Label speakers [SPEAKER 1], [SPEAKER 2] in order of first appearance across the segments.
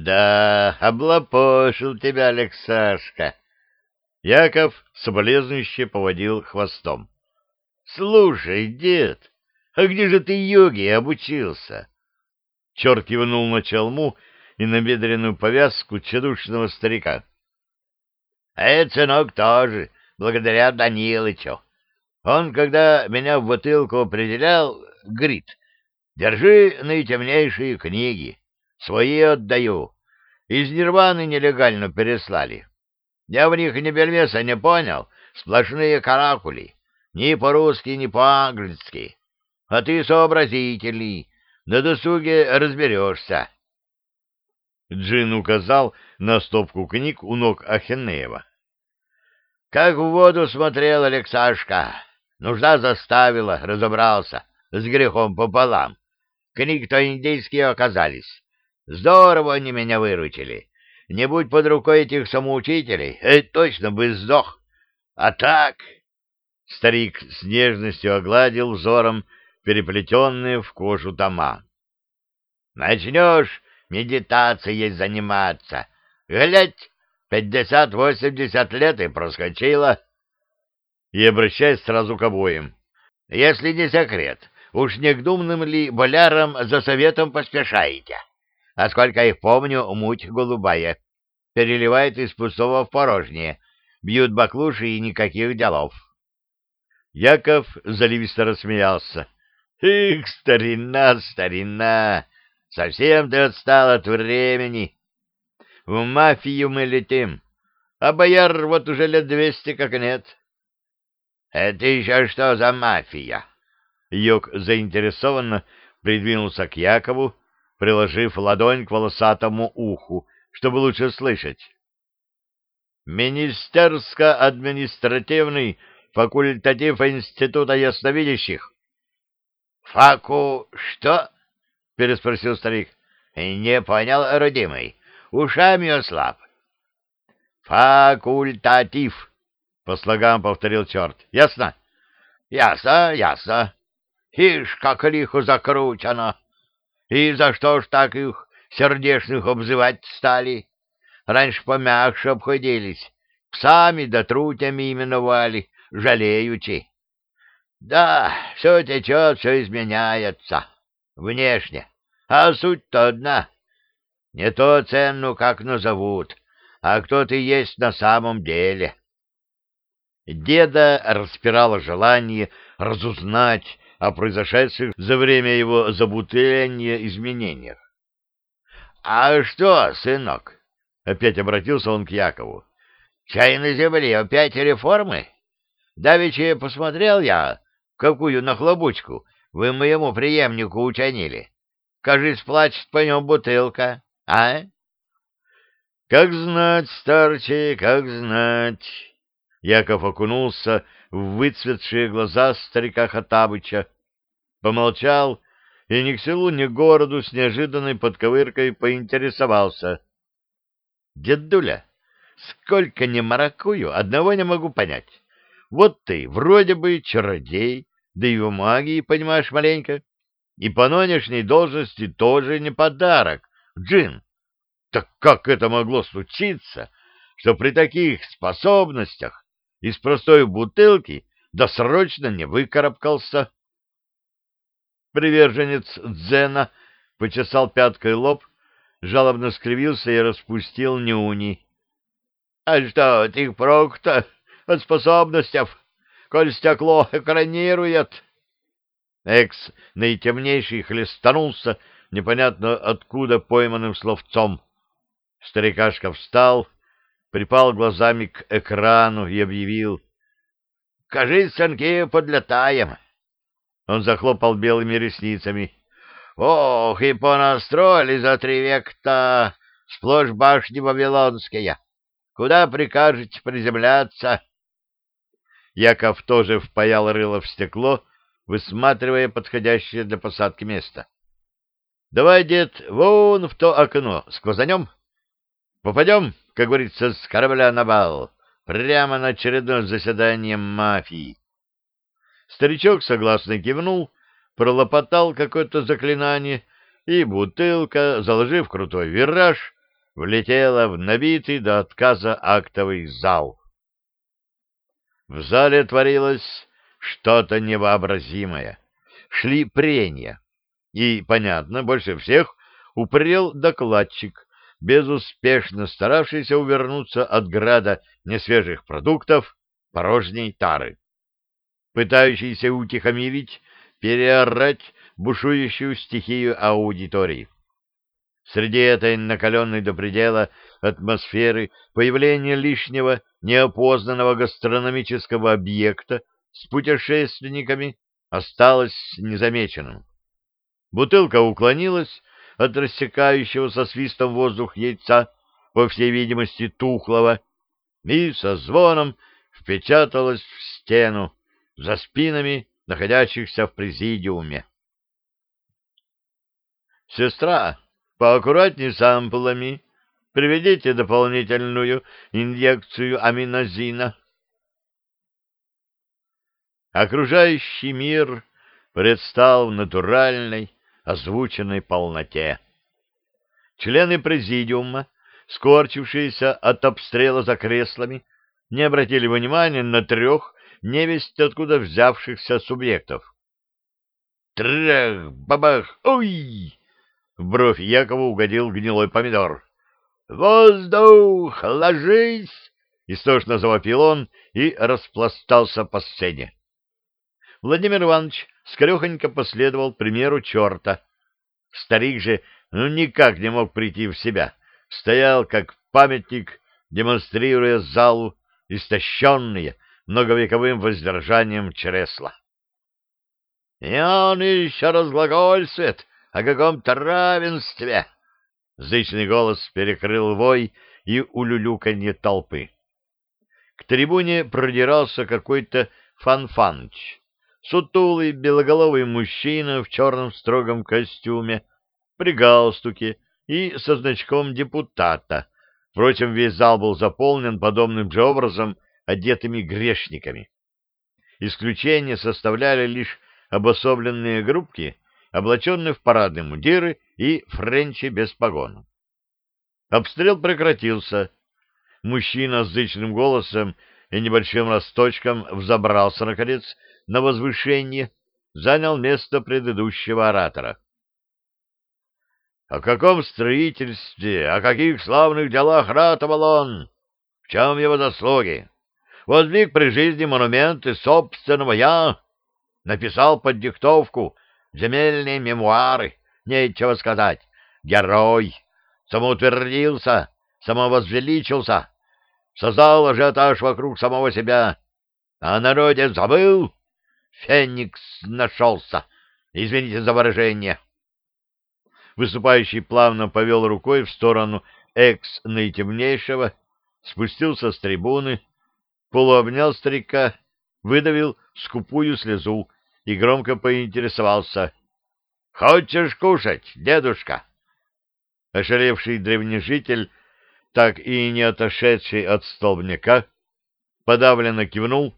[SPEAKER 1] Да, облапошил тебя, Алексашка. Яков соболезнующе поводил хвостом. Слушай, дед, а где же ты йоге обучился? Черт кивнул на челму и на бедренную повязку тщедушного старика. — А это, сынок, тоже, благодаря Данилычу. Он, когда меня в бутылку определял, говорит, держи наитемнейшие книги, свои отдаю. Из Нирваны нелегально переслали. Я в них ни бельмеса не понял, сплошные каракули, ни по-русски, ни по-английски. А ты сообразительный, на досуге разберешься. Джин указал на стопку книг у ног Ахенеева. Как в воду смотрел Алексашка. Нужда заставила, разобрался, с грехом пополам. Книги-то индейские оказались. Здорово они меня выручили. Не будь под рукой этих самоучителей, э, точно бы сдох. А так... Старик с нежностью огладил взором переплетенные в кожу тома. Начнешь медитацией заниматься. Глядь, пятьдесят-восемьдесят лет и проскочило. И обращаясь сразу к обоим. Если не секрет, уж не к думным ли болярам за советом поспешаете? А сколько их помню, муть голубая. Переливает из пустого в порожнее. Бьют баклуши и никаких делов. Яков заливисто рассмеялся. Их, старина, старина! Совсем ты отстал от времени. В мафию мы летим, а бояр вот уже лет двести как нет. Это еще что за мафия? Йог заинтересованно придвинулся к Якову, приложив ладонь к волосатому уху, чтобы лучше слышать. Министерско-административный факультатив Института ясновидящих. — Факу что? — переспросил старик. — Не понял, родимый. Ушами ослаб. — Факультатив, — по слогам повторил черт. — Ясно? — Ясно, ясно. Ишь, как лихо закручено. И за что ж так их сердечных обзывать стали? Раньше помягче обходились, псами да трутями именовали, жалеючи. Да, все течет, все изменяется. Внешне. А суть-то одна. Не то цену как назовут, а кто ты есть на самом деле. Деда распирало желание разузнать о произошедших за время его забутыления изменениях. — А что, сынок? — опять обратился он к Якову. — Чай на земле опять реформы? Давеча посмотрел я, какую нахлобучку вы моему преемнику учинили. Кажись, плачет по нем бутылка, а? Как знать, старче, как знать. Яков окунулся в выцветшие глаза старика Хатабыча, помолчал и ни к селу, ни к городу с неожиданной подковыркой поинтересовался. — Дедуля, сколько не маракую, одного не могу понять. Вот ты вроде бы чародей, да и в магии, понимаешь, маленько. И по нынешней должности тоже не подарок. Джин, так как это могло случиться, что при таких способностях из простой бутылки досрочно не выкарабкался? Приверженец дзена почесал пяткой лоб, жалобно скривился и распустил нюни. — А что, ты прок-то от способностей? коль стекло экранирует. Экс наитемнейший хлестанулся непонятно откуда пойманным словцом. Старикашка встал, припал глазами к экрану и объявил. — Кажись, санки подлетаем. Он захлопал белыми ресницами. — Ох, и понастроили за три века-то сплошь башни вавилонские. Куда прикажете приземляться? — Яков тоже впаял рыло в стекло, высматривая подходящее для посадки место. — Давай, дед, вон в то окно сквозанем. Попадем, как говорится, с корабля на бал, прямо на очередное заседание мафии. Старичок согласно кивнул, пролопотал какое-то заклинание, и бутылка, заложив крутой вираж, влетела в набитый до отказа актовый зал. В зале творилось что-то невообразимое. Шли прения. И, понятно, больше всех упрел докладчик, безуспешно старавшийся увернуться от града несвежих продуктов, порожней тары, пытающийся утихомирить, переорать бушующую стихию аудитории. Среди этой накаленной до предела атмосферы появление лишнего неопознанного гастрономического объекта с путешественниками осталось незамеченным. Бутылка уклонилась от рассекающего со свистом воздух яйца, по всей видимости, тухлого, и со звоном впечаталась в стену за спинами находящихся в президиуме. «Сестра, поаккуратней с ампулами. Приведите дополнительную инъекцию аминозина». Окружающий мир предстал в натуральной, озвученной полноте. Члены президиума, скорчившиеся от обстрела за креслами, не обратили внимания на трех невесть откуда взявшихся субъектов. Трах, бабах, ой! В бровь Якова угодил гнилой помидор. «Воздух! Ложись!» — истошно завопил он и распластался по сцене. Владимир Иванович скорехонько последовал примеру черта. Старик же ну никак не мог прийти в себя, стоял как памятник, демонстрируя залу истощенные многовековым воздержанием чресла. — И он еще разглагольствует о каком-то равенстве! — зычный голос перекрыл вой и улюлюканье толпы. К трибуне продирался какой-то фанфаныч, сутулый белоголовый мужчина в черном строгом костюме, при галстуке и со значком депутата. Впрочем, весь зал был заполнен подобным же образом одетыми грешниками. Исключение составляли лишь обособленные группки, облаченные в парадные мундиры и френчи без погон. Обстрел прекратился. Мужчина с зычным голосом и небольшим росточком взобрался, наконец, на возвышение, занял место предыдущего оратора. О каком строительстве, о каких славных делах ратовал он? В чем его заслуги? Воздвиг при жизни монументы собственного я, написал под диктовку земельные мемуары, нечего сказать, герой, самоутвердился, самовозвеличился, создал ажиотаж вокруг самого себя, а народе забыл, феникс нашелся, извините за выражение. Выступающий плавно повел рукой в сторону экс-наитемнейшего, спустился с трибуны, полуобнял старика, выдавил скупую слезу и громко поинтересовался. — Хочешь кушать, дедушка? Ошалевший древнежитель, так и не отошедший от столбняка, подавленно кивнул,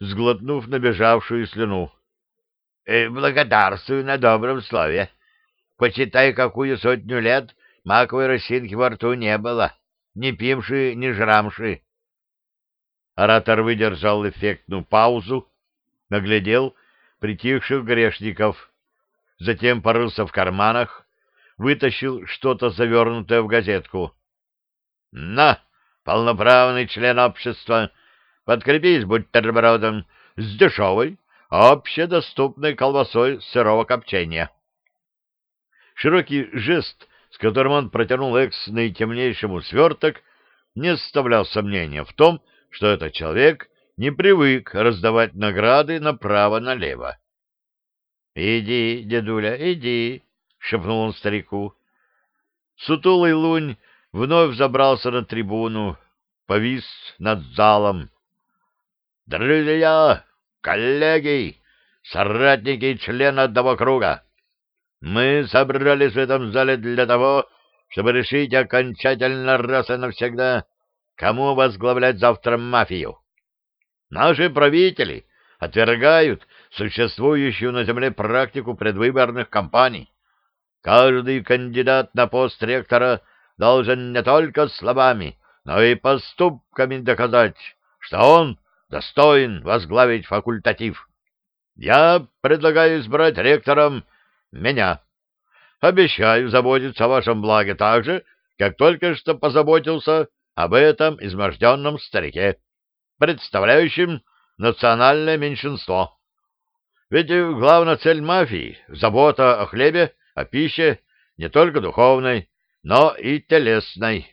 [SPEAKER 1] сглотнув набежавшую слюну. «Э, — Благодарствую на добром слове. Почитай, какую сотню лет маковой росинки во рту не было, ни пимши, ни жрамши. Оратор выдержал эффектную паузу, наглядел притихших грешников, затем порылся в карманах, вытащил что-то завернутое в газетку. — На, полноправный член общества, подкрепись бутербродом с дешевой, общедоступной колбасой сырого копчения. Широкий жест, с которым он протянул экс наитемнейшему сверток, не оставлял сомнения в том, что этот человек не привык раздавать награды направо-налево. — Иди, дедуля, иди, — шепнул он старику. Сутулый лунь вновь забрался на трибуну, повис над залом. — Друзья, коллеги, соратники и члены одного круга, мы собрались в этом зале для того, чтобы решить окончательно раз и навсегда, кому возглавлять завтра мафию. Наши правители отвергают существующую на земле практику предвыборных кампаний. Каждый кандидат на пост ректора должен не только словами, но и поступками доказать, что он достоин возглавить факультатив. Я предлагаю избрать ректором меня. Обещаю заботиться о вашем благе так же, как только что позаботился об этом изможденном старике, представляющем национальное меньшинство. Ведь главная цель мафии — забота о хлебе, о пище, не только духовной, но и телесной.